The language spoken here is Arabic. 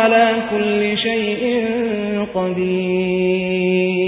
على كل شيء قدير.